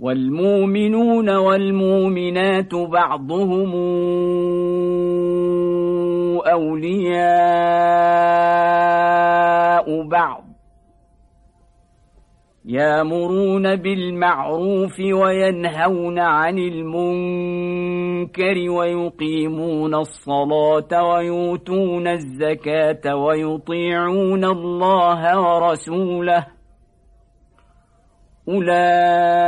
والمؤمنون والمؤمنات بعضهم أولياء بعض يامرون بالمعروف وينهون عن المنكر ويقيمون الصلاة ويؤتون الزكاة ويطيعون الله ورسوله أولئك